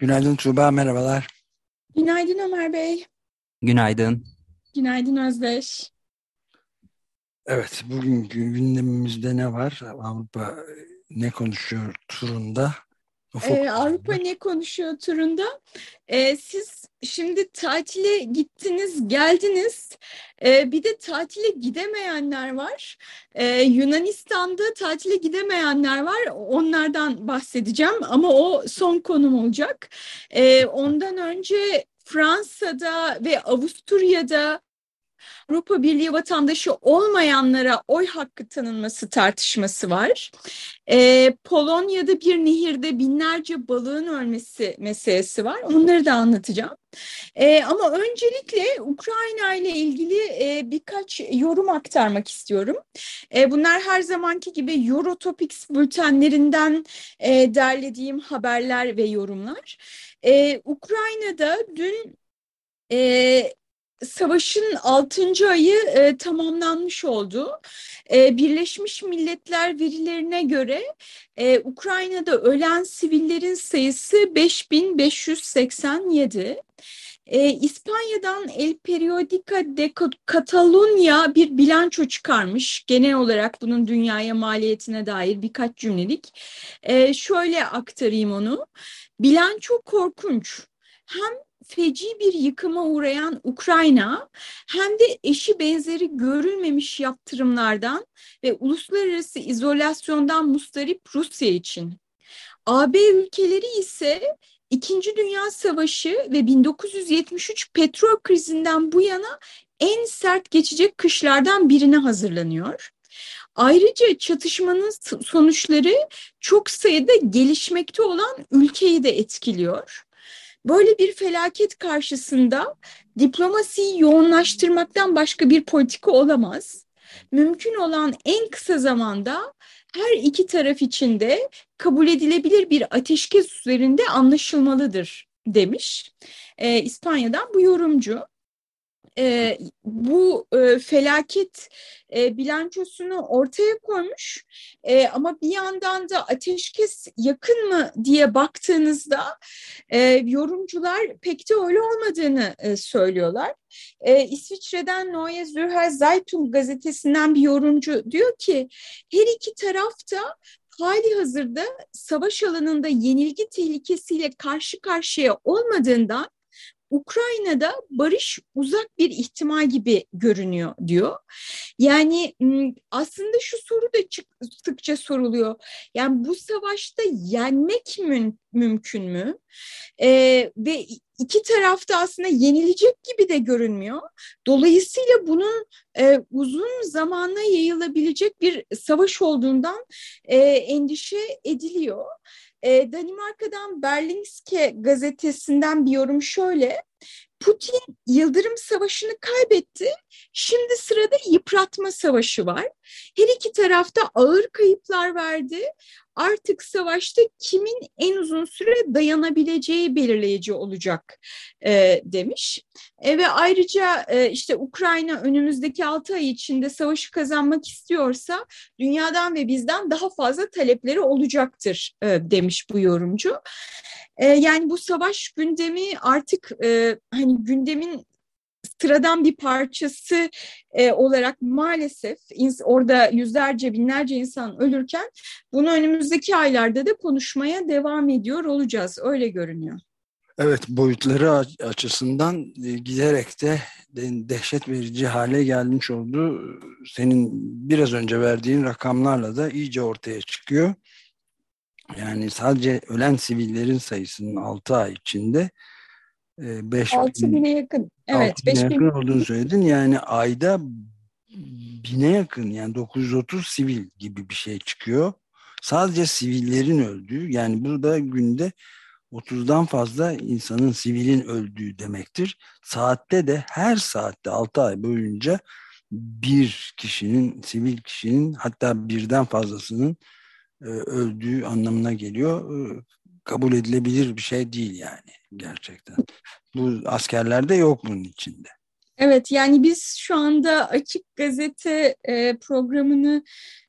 Günaydın Tuğba, merhabalar. Günaydın Ömer Bey. Günaydın. Günaydın Özdeş. Evet, bugünkü gündemimizde ne var? Avrupa ne konuşuyor turunda? Ee, Avrupa ne konuşuyor turunda? Ee, siz şimdi tatile gittiniz, geldiniz. Ee, bir de tatile gidemeyenler var. Ee, Yunanistan'da tatile gidemeyenler var. Onlardan bahsedeceğim ama o son konum olacak. Ee, ondan önce Fransa'da ve Avusturya'da Avrupa Birliği vatandaşı olmayanlara oy hakkı tanınması tartışması var. Ee, Polonya'da bir nehirde binlerce balığın ölmesi meselesi var. Onları da anlatacağım. Ee, ama öncelikle Ukrayna ile ilgili e, birkaç yorum aktarmak istiyorum. E, bunlar her zamanki gibi Eurotopics bültenlerinden e, derlediğim haberler ve yorumlar. E, Ukrayna'da dün e, savaşın 6. ayı e, tamamlanmış oldu. E, Birleşmiş Milletler verilerine göre e, Ukrayna'da ölen sivillerin sayısı 5587. E, İspanya'dan El Periodica de Catalunya bir bilanço çıkarmış. Genel olarak bunun dünyaya maliyetine dair birkaç cümlelik. E, şöyle aktarayım onu. Bilanço korkunç. Hem feci bir yıkıma uğrayan Ukrayna hem de eşi benzeri görülmemiş yaptırımlardan ve uluslararası izolasyondan mustarip Rusya için. AB ülkeleri ise İkinci Dünya Savaşı ve 1973 petrol krizinden bu yana en sert geçecek kışlardan birine hazırlanıyor. Ayrıca çatışmanın sonuçları çok sayıda gelişmekte olan ülkeyi de etkiliyor. Böyle bir felaket karşısında diplomasiyi yoğunlaştırmaktan başka bir politika olamaz. Mümkün olan en kısa zamanda her iki taraf için de kabul edilebilir bir ateşkes üzerinde anlaşılmalıdır demiş. Ee, İspanya'dan bu yorumcu e, bu e, felaket e, bilançosunu ortaya koymuş e, ama bir yandan da ateşkes yakın mı diye baktığınızda e, yorumcular pek de öyle olmadığını e, söylüyorlar. E, İsviçre'den Neue Zürcher Zeitung gazetesinden bir yorumcu diyor ki her iki tarafta hali hazırda savaş alanında yenilgi tehlikesiyle karşı karşıya olmadığından Ukrayna'da barış uzak bir ihtimal gibi görünüyor diyor. Yani aslında şu soru da sıkça soruluyor. Yani bu savaşta yenmek mü mümkün mü? Ee, ve iki tarafta aslında yenilecek gibi de görünmüyor. Dolayısıyla bunun e, uzun zamana yayılabilecek bir savaş olduğundan e, endişe ediliyor. E, Danimarka'dan Berlingske gazetesinden bir yorum şöyle. Putin Yıldırım Savaşı'nı kaybetti. Şimdi sırada yıpratma savaşı var. Her iki tarafta ağır kayıplar verdi. Artık savaşta kimin en uzun süre dayanabileceği belirleyici olacak e, demiş. E, ve ayrıca e, işte Ukrayna önümüzdeki altı ay içinde savaşı kazanmak istiyorsa dünyadan ve bizden daha fazla talepleri olacaktır e, demiş bu yorumcu. E, yani bu savaş gündemi artık e, hani gündemin sıradan bir parçası e, olarak maalesef orada yüzlerce binlerce insan ölürken bunu önümüzdeki aylarda da konuşmaya devam ediyor olacağız. Öyle görünüyor. Evet boyutları açısından e, giderek de dehşet verici hale gelmiş oldu. Senin biraz önce verdiğin rakamlarla da iyice ortaya çıkıyor. Yani sadece ölen sivillerin sayısının 6 ay içinde 5 6 bine yakın. Evet, 6 bine yakın bin... olduğunu söyledin. Yani ayda bine yakın yani 930 sivil gibi bir şey çıkıyor. Sadece sivillerin öldüğü yani burada günde 30'dan fazla insanın sivilin öldüğü demektir. Saatte de her saatte 6 ay boyunca bir kişinin, sivil kişinin hatta birden fazlasının e, öldüğü anlamına geliyor. Kabul edilebilir bir şey değil yani gerçekten. Bu askerlerde yok bunun içinde. Evet yani biz şu anda açık gazete e, programını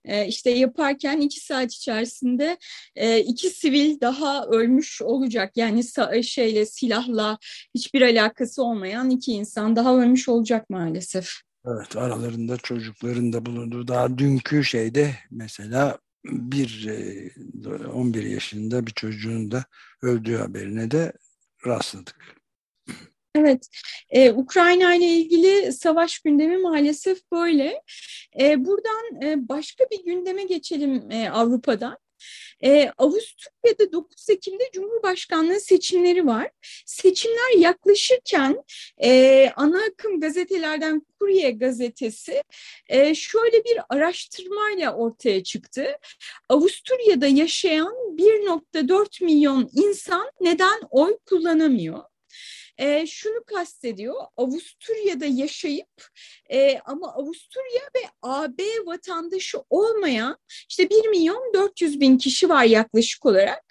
e, işte yaparken iki saat içerisinde e, iki sivil daha ölmüş olacak. Yani şeyle silahla hiçbir alakası olmayan iki insan daha ölmüş olacak maalesef. Evet aralarında çocukların da bulunduğu daha dünkü şeyde mesela bir 11 yaşında bir çocuğun da öldüğü haberine de rastladık. Evet, ee, Ukrayna ile ilgili savaş gündemi maalesef böyle. Ee, buradan e, başka bir gündeme geçelim e, Avrupa'dan. Ee, Avusturya'da 9 Ekim'de Cumhurbaşkanlığı seçimleri var. Seçimler yaklaşırken e, ana akım gazetelerden Kurye gazetesi e, şöyle bir araştırmayla ortaya çıktı. Avusturya'da yaşayan 1.4 milyon insan neden oy kullanamıyor? E, şunu kastediyor. Avusturya'da yaşayıp e, ama Avusturya ve AB vatandaşı olmayan işte 1 milyon 400 bin kişi var yaklaşık olarak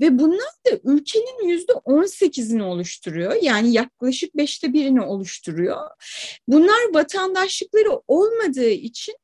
ve bunlar da ülkenin yüzde 18'ini oluşturuyor. Yani yaklaşık beşte birini oluşturuyor. Bunlar vatandaşlıkları olmadığı için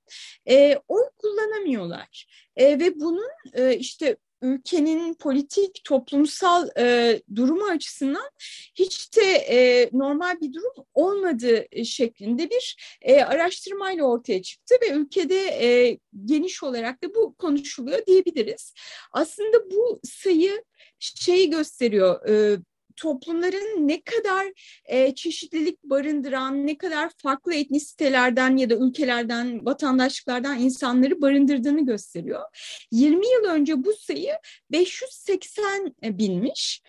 e, oy kullanamıyorlar. E, ve bunun e, işte ülkenin politik, toplumsal e, durumu açısından hiç de e, normal bir durum olmadığı şeklinde bir e, araştırmayla ortaya çıktı ve ülkede e, geniş olarak da bu konuşuluyor diyebiliriz. Aslında bu sayı şeyi gösteriyor, e, toplumların ne kadar e, çeşitlilik barındıran, ne kadar farklı etnisitelerden ya da ülkelerden, vatandaşlıklardan insanları barındırdığını gösteriyor. 20 yıl önce bu sayı 580 binmiş.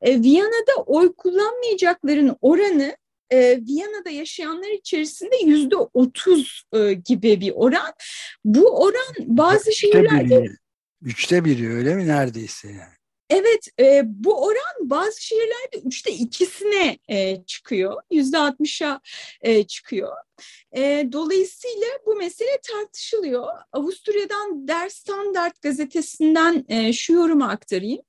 E, Viyana'da oy kullanmayacakların oranı e, Viyana'da yaşayanlar içerisinde yüzde otuz e, gibi bir oran. Bu oran bazı üçte şehirlerde... Biri, üçte biri öyle mi neredeyse yani? Evet, e, bu oran bazı şehirlerde üçte ikisine e, çıkıyor, yüzde altmışa e, çıkıyor. E, dolayısıyla bu mesele tartışılıyor. Avusturya'dan Der Standard gazetesinden e, şu yorumu aktarayım.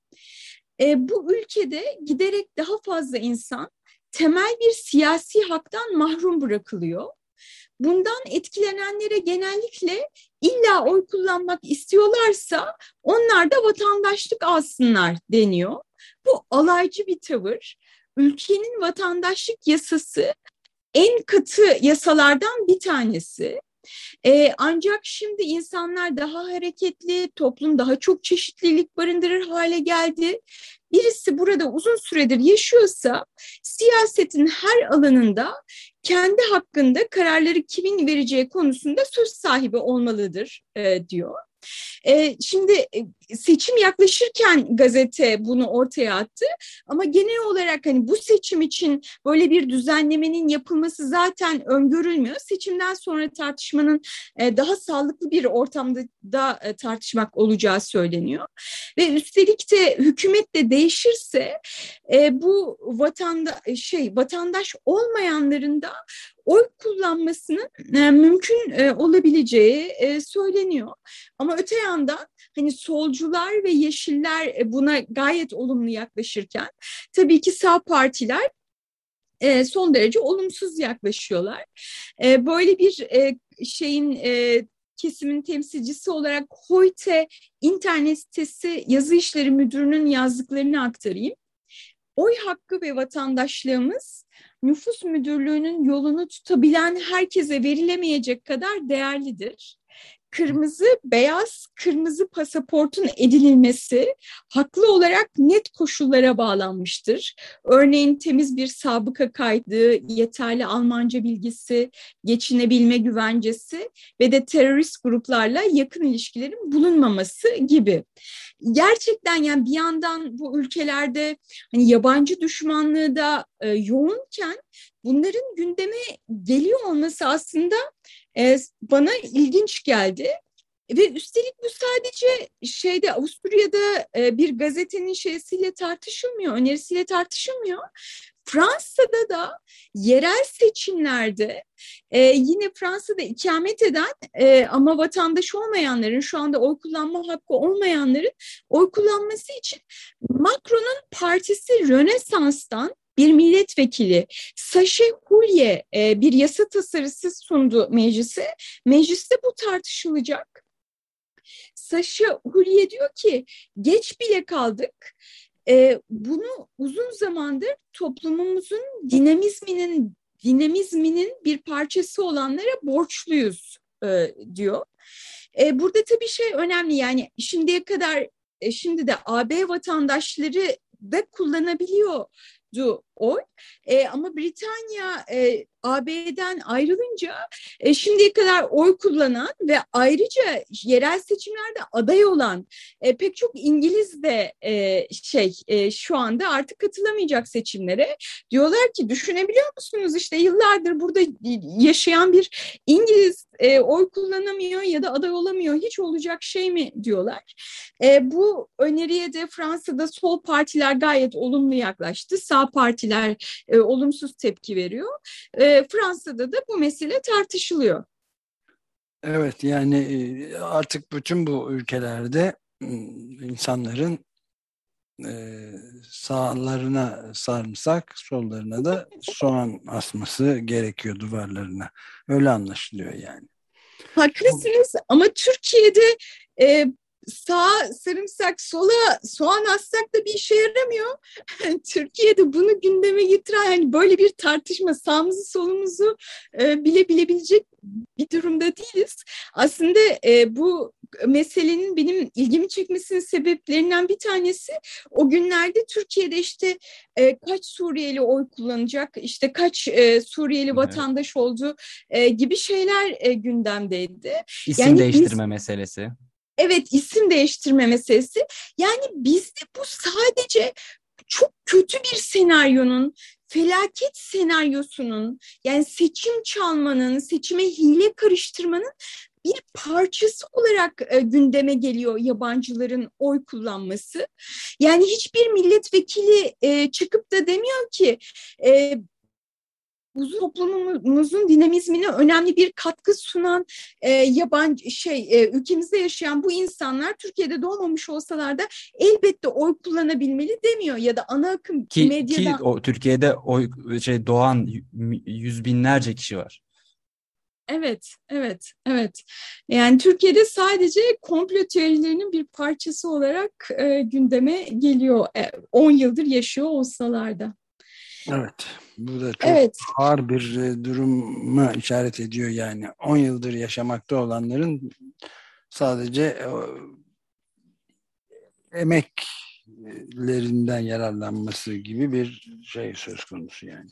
E, bu ülkede giderek daha fazla insan temel bir siyasi haktan mahrum bırakılıyor. Bundan etkilenenlere genellikle illa oy kullanmak istiyorlarsa onlar da vatandaşlık alsınlar deniyor. Bu alaycı bir tavır. Ülkenin vatandaşlık yasası en katı yasalardan bir tanesi. Ee, ancak şimdi insanlar daha hareketli, toplum daha çok çeşitlilik barındırır hale geldi. Birisi burada uzun süredir yaşıyorsa siyasetin her alanında kendi hakkında kararları kimin vereceği konusunda söz sahibi olmalıdır e, diyor. E, şimdi e, seçim yaklaşırken gazete bunu ortaya attı ama genel olarak hani bu seçim için böyle bir düzenlemenin yapılması zaten öngörülmüyor. Seçimden sonra tartışmanın e, daha sağlıklı bir ortamda da e, tartışmak olacağı söyleniyor. Ve üstelik de hükümet de değişirse e, bu vatanda şey vatandaş olmayanların da oy kullanmasının mümkün olabileceği söyleniyor. Ama öte yandan hani solcular ve yeşiller e, buna gayet olumlu yaklaşırken tabii ki sağ partiler e, son derece olumsuz yaklaşıyorlar. E, böyle bir şeyin kesimin temsilcisi olarak Hoyte internet sitesi yazı işleri müdürünün yazdıklarını aktarayım. Oy hakkı ve vatandaşlığımız nüfus müdürlüğünün yolunu tutabilen herkese verilemeyecek kadar değerlidir kırmızı beyaz kırmızı pasaportun edinilmesi haklı olarak net koşullara bağlanmıştır. Örneğin temiz bir sabıka kaydı, yeterli Almanca bilgisi, geçinebilme güvencesi ve de terörist gruplarla yakın ilişkilerin bulunmaması gibi. Gerçekten yani bir yandan bu ülkelerde hani yabancı düşmanlığı da e, yoğunken bunların gündeme geliyor olması aslında e, bana ilginç geldi. ve üstelik bu sadece şeyde Avusturya'da e, bir gazetenin şeysiyle tartışılmıyor, önerisiyle tartışılmıyor. Fransa'da da yerel seçimlerde e, yine Fransa'da ikamet eden e, ama vatandaş olmayanların şu anda oy kullanma hakkı olmayanların oy kullanması için Macron'un partisi Rönesans'tan bir milletvekili Saşe Hulye e, bir yasa tasarısı sundu meclise. Mecliste bu tartışılacak. Saşe Hulye diyor ki geç bile kaldık. E, bunu uzun zamandır toplumumuzun dinamizminin dinamizminin bir parçası olanlara borçluyuz e, diyor. E, burada tabii şey önemli yani şimdiye kadar e, şimdi de AB vatandaşları da kullanabiliyordu oy. E, ama Britanya e, AB'den ayrılınca e, şimdiye kadar oy kullanan ve ayrıca yerel seçimlerde aday olan e, pek çok İngiliz de e, şey e, şu anda artık katılamayacak seçimlere. Diyorlar ki düşünebiliyor musunuz işte yıllardır burada yaşayan bir İngiliz e, oy kullanamıyor ya da aday olamıyor hiç olacak şey mi diyorlar. E, bu öneriye de Fransa'da sol partiler gayet olumlu yaklaştı. Sağ partiler e, olumsuz tepki veriyor. E, Fransa'da da bu mesele tartışılıyor. Evet yani e, artık bütün bu ülkelerde insanların e, sağlarına sarımsak, sollarına da soğan asması gerekiyor duvarlarına. Öyle anlaşılıyor yani. Haklısınız ama Türkiye'de e, sağ sarımsak, sola soğan assak da bir işe yaramıyor. Türkiye'de bunu gündeme getiren hani böyle bir tartışma sağımızı solumuzu e, bile bilebilecek bir durumda değiliz. Aslında e, bu meselenin benim ilgimi çekmesinin sebeplerinden bir tanesi o günlerde Türkiye'de işte e, kaç Suriyeli oy kullanacak, işte kaç e, Suriyeli vatandaş olduğu e, gibi şeyler e, gündemdeydi. İsim yani değiştirme biz, meselesi. Evet isim değiştirme meselesi. Yani bizde bu sadece çok kötü bir senaryonun felaket senaryosunun yani seçim çalmanın, seçime hile karıştırmanın bir parçası olarak e, gündeme geliyor yabancıların oy kullanması. Yani hiçbir milletvekili e, çıkıp da demiyor ki e, uzun toplumumuzun dinamizmine önemli bir katkı sunan e, yabancı şey e, ülkemizde yaşayan bu insanlar Türkiye'de doğmamış olsalar da elbette oy kullanabilmeli demiyor ya da ana akım ki, medyadan ki o Türkiye'de oy şey doğan yüz binlerce kişi var. Evet, evet, evet. Yani Türkiye'de sadece komplo teorilerinin bir parçası olarak e, gündeme geliyor. 10 e, yıldır yaşıyor olsalar da. Evet. Bu da çok evet. ağır bir e, duruma işaret ediyor yani. 10 yıldır yaşamakta olanların sadece e, emeklerinden yararlanması gibi bir şey söz konusu yani.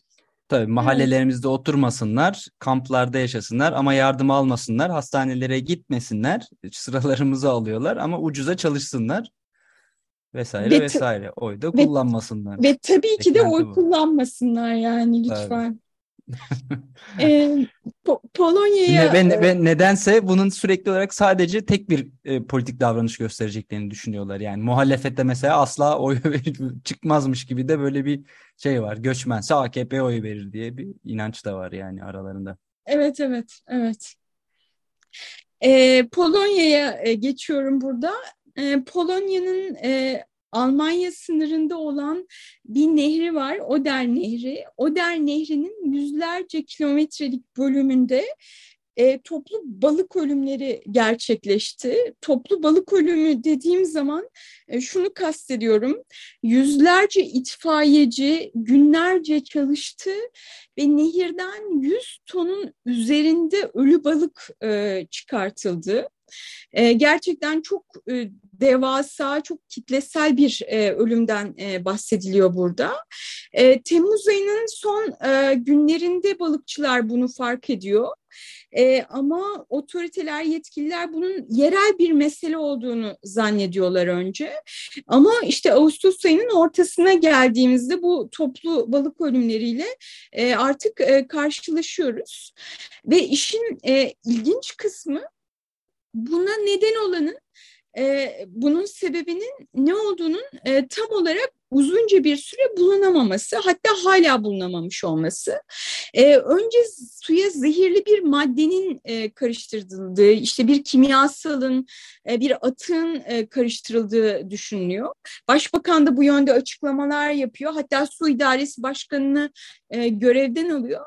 Tabii mahallelerimizde oturmasınlar, kamplarda yaşasınlar ama yardım almasınlar, hastanelere gitmesinler, sıralarımızı alıyorlar ama ucuza çalışsınlar vesaire ve vesaire. Oy da kullanmasınlar. Ve tabii ki de oy bu. kullanmasınlar yani lütfen. ee, po Polonya'ya... Ve, ve nedense bunun sürekli olarak sadece tek bir e, politik davranış göstereceklerini düşünüyorlar. Yani muhalefette mesela asla oy çıkmazmış gibi de böyle bir şey var. Göçmense AKP oy verir diye bir inanç da var yani aralarında. Evet, evet, evet. Ee, Polonya'ya e, geçiyorum burada. Ee, Polonya'nın e, Almanya sınırında olan bir nehri var, Oder Nehri. Oder Nehri'nin yüzlerce kilometrelik bölümünde e, toplu balık ölümleri gerçekleşti. Toplu balık ölümü dediğim zaman e, şunu kastediyorum. Yüzlerce itfaiyeci günlerce çalıştı ve nehirden 100 tonun üzerinde ölü balık e, çıkartıldı. E, gerçekten çok e, devasa, çok kitlesel bir e, ölümden e, bahsediliyor burada. E, Temmuz ayının son e, günlerinde balıkçılar bunu fark ediyor. E, ama otoriteler, yetkililer bunun yerel bir mesele olduğunu zannediyorlar önce. Ama işte Ağustos ayının ortasına geldiğimizde bu toplu balık ölümleriyle e, artık e, karşılaşıyoruz. Ve işin e, ilginç kısmı buna neden olanın e, bunun sebebinin ne olduğunun e, tam olarak uzunca bir süre bulunamaması hatta hala bulunamamış olması. E, önce suya zehirli bir maddenin e, karıştırıldığı işte bir kimyasalın e, bir atığın e, karıştırıldığı düşünülüyor. Başbakan da bu yönde açıklamalar yapıyor hatta su idaresi başkanını e, görevden alıyor.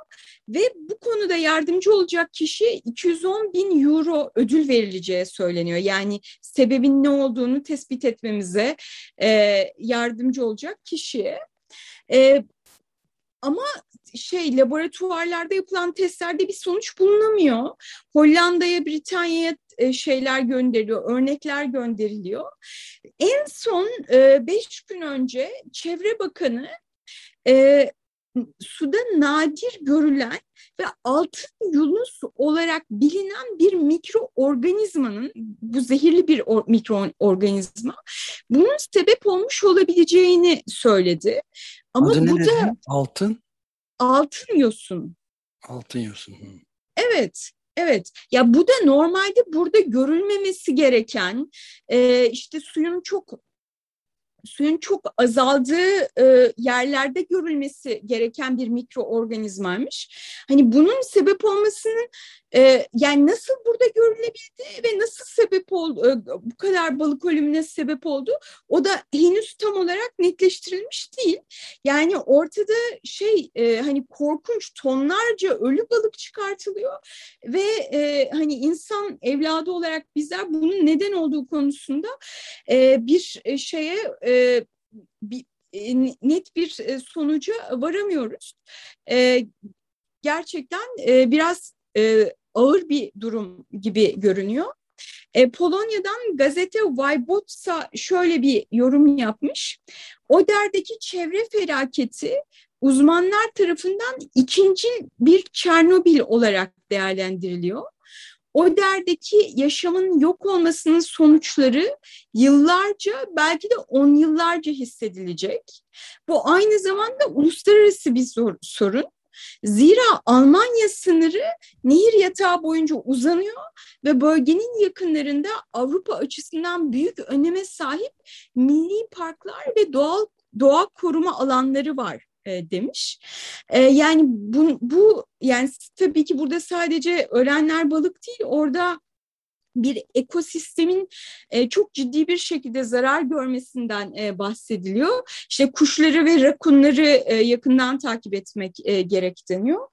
Ve bu konuda yardımcı olacak kişi 210 bin euro ödül verileceği söyleniyor. Yani sebebin ne olduğunu tespit etmemize e, yardımcı olacak kişiye. E, ama şey laboratuvarlarda yapılan testlerde bir sonuç bulunamıyor. Hollanda'ya, Britanya'ya e, şeyler gönderiliyor, örnekler gönderiliyor. En son e, beş gün önce Çevre Bakanı e, suda nadir görülen ve altın yunus olarak bilinen bir mikroorganizmanın bu zehirli bir or, mikroorganizma bunun sebep olmuş olabileceğini söyledi. Ama Adı bu ne da dedin? Altın? altın yosun. Altın yosun. Evet. Evet ya bu da normalde burada görülmemesi gereken e, işte suyun çok suyun çok azaldığı e, yerlerde görülmesi gereken bir mikroorganizmaymış. Hani bunun sebep olmasının e, yani nasıl burada görülebildi ve nasıl sebep oldu e, bu kadar balık ölümüne sebep oldu o da henüz tam olarak netleştirilmiş değil. Yani ortada şey e, hani korkunç tonlarca ölü balık çıkartılıyor ve e, hani insan evladı olarak bizler bunun neden olduğu konusunda e, bir şeye e, bir, e, net bir e, sonuca varamıyoruz. E, gerçekten e, biraz e, ağır bir durum gibi görünüyor. E, Polonya'dan gazete Wybotsa şöyle bir yorum yapmış. Oder'deki çevre felaketi uzmanlar tarafından ikinci bir Çernobil olarak değerlendiriliyor. Oder'deki yaşamın yok olmasının sonuçları yıllarca belki de on yıllarca hissedilecek. Bu aynı zamanda uluslararası bir sorun. Zira Almanya sınırı nehir yatağı boyunca uzanıyor ve bölgenin yakınlarında Avrupa açısından büyük öneme sahip milli parklar ve doğal doğa koruma alanları var e, demiş. E, yani bu, bu yani tabii ki burada sadece ölenler balık değil orada bir ekosistemin e, çok ciddi bir şekilde zarar görmesinden e, bahsediliyor. İşte kuşları ve rakunları e, yakından takip etmek e, gerek deniyor.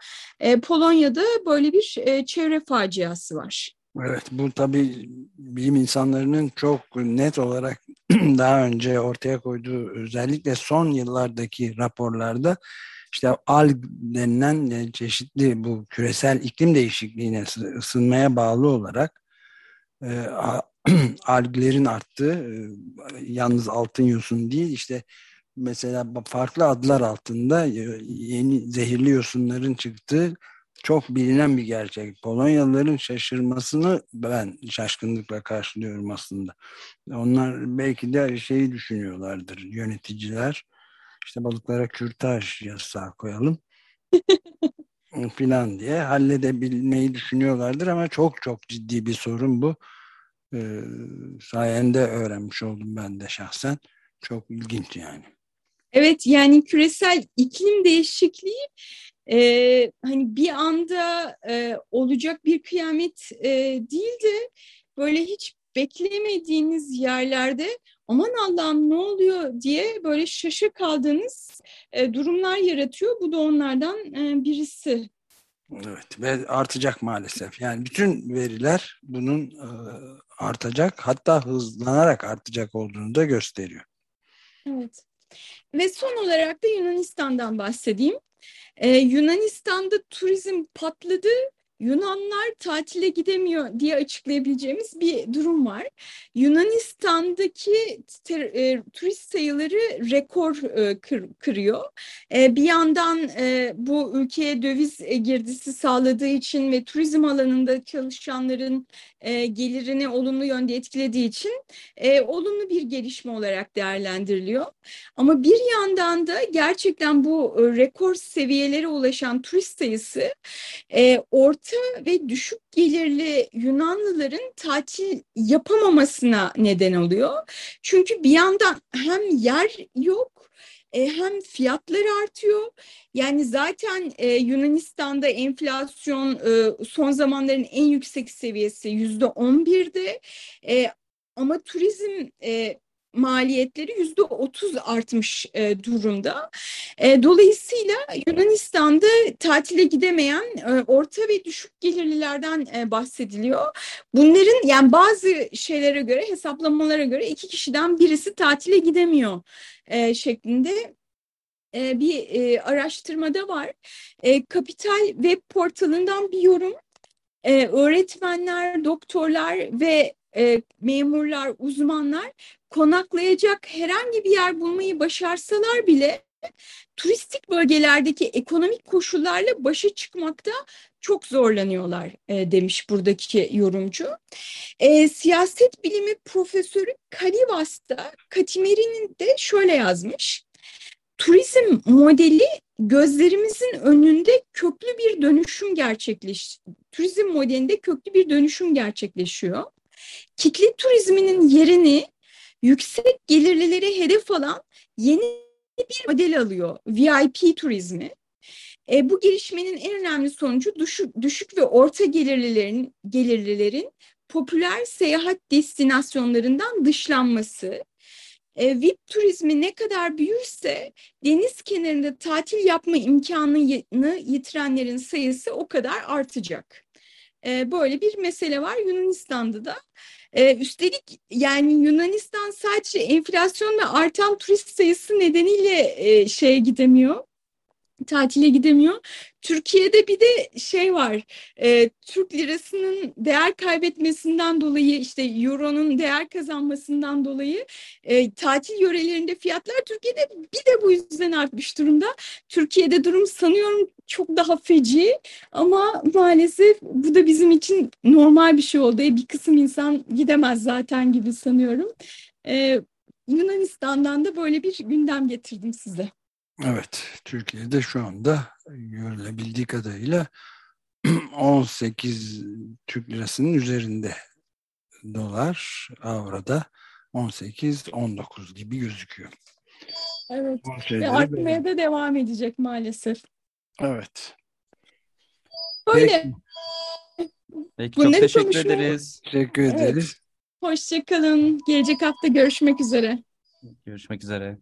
Polonya'da böyle bir çevre faciası var. Evet bu tabii bilim insanlarının çok net olarak daha önce ortaya koyduğu özellikle son yıllardaki raporlarda işte alg denilen çeşitli bu küresel iklim değişikliğine ısınmaya bağlı olarak e, alglerin arttığı e, yalnız altın yosun değil işte mesela farklı adlar altında yeni zehirli yosunların çıktığı çok bilinen bir gerçek. Polonyalıların şaşırmasını ben şaşkınlıkla karşılıyorum aslında. Onlar belki de şeyi düşünüyorlardır yöneticiler. İşte balıklara kürtaj yasağı koyalım filan diye halledebilmeyi düşünüyorlardır ama çok çok ciddi bir sorun bu. Ee, sayende öğrenmiş oldum ben de şahsen. Çok ilginç yani. Evet yani küresel iklim değişikliği e, hani bir anda e, olacak bir kıyamet e, değil de böyle hiç beklemediğiniz yerlerde aman Allah'ım ne oluyor diye böyle şaşı kaldığınız e, durumlar yaratıyor. Bu da onlardan e, birisi. Evet ve artacak maalesef. Yani bütün veriler bunun e, artacak hatta hızlanarak artacak olduğunu da gösteriyor. Evet. Ve son olarak da Yunanistan'dan bahsedeyim. Ee, Yunanistan'da turizm patladı Yunanlar tatile gidemiyor diye açıklayabileceğimiz bir durum var. Yunanistan'daki ter, e, turist sayıları rekor e, kır, kırıyor. E, bir yandan e, bu ülkeye döviz e, girdisi sağladığı için ve turizm alanında çalışanların e, gelirini olumlu yönde etkilediği için e, olumlu bir gelişme olarak değerlendiriliyor. Ama bir yandan da gerçekten bu e, rekor seviyelere ulaşan turist sayısı e, orta orta ve düşük gelirli Yunanlıların tatil yapamamasına neden oluyor. Çünkü bir yandan hem yer yok e, hem fiyatlar artıyor. Yani zaten e, Yunanistan'da enflasyon e, son zamanların en yüksek seviyesi yüzde on birde. Ama turizm maliyetleri yüzde otuz artmış e, durumda. E, dolayısıyla Yunanistan'da tatile gidemeyen e, orta ve düşük gelirlilerden e, bahsediliyor. Bunların yani bazı şeylere göre hesaplamalara göre iki kişiden birisi tatile gidemiyor e, şeklinde e, bir e, araştırmada var. E, Kapital web portalından bir yorum. E, öğretmenler, doktorlar ve e, memurlar, uzmanlar konaklayacak herhangi bir yer bulmayı başarsalar bile turistik bölgelerdeki ekonomik koşullarla başa çıkmakta çok zorlanıyorlar e, demiş buradaki yorumcu. E, siyaset bilimi profesörü Kalivas da Katimeri'nin de şöyle yazmış. Turizm modeli gözlerimizin önünde köklü bir dönüşüm gerçekleş. Turizm modelinde köklü bir dönüşüm gerçekleşiyor. Kitle turizminin yerini yüksek gelirlileri hedef alan yeni bir model alıyor. VIP turizmi. E, bu gelişmenin en önemli sonucu düşük, düşük ve orta gelirlilerin gelirlilerin popüler seyahat destinasyonlarından dışlanması. E, VIP turizmi ne kadar büyürse deniz kenarında tatil yapma imkanını yitirenlerin sayısı o kadar artacak. E, böyle bir mesele var Yunanistan'da da. E, üstelik yani Yunanistan sadece enflasyon ve artan turist sayısı nedeniyle e, şeye gidemiyor tatile gidemiyor. Türkiye'de bir de şey var, e, Türk lirasının değer kaybetmesinden dolayı işte euronun değer kazanmasından dolayı e, tatil yörelerinde fiyatlar Türkiye'de bir de bu yüzden artmış durumda. Türkiye'de durum sanıyorum çok daha feci ama maalesef bu da bizim için normal bir şey oldu. E, bir kısım insan gidemez zaten gibi sanıyorum. E, Yunanistan'dan da böyle bir gündem getirdim size. Evet, Türkiye'de şu anda görülebildiği kadarıyla 18 Türk lirasının üzerinde dolar, avroda 18-19 gibi gözüküyor. Evet, ve artmaya da devam edecek maalesef. Evet. Böyle. Peki, Peki çok teşekkür konuşmaya... ederiz. Teşekkür ederiz. Evet. Hoşçakalın. Gelecek hafta görüşmek üzere. Görüşmek üzere.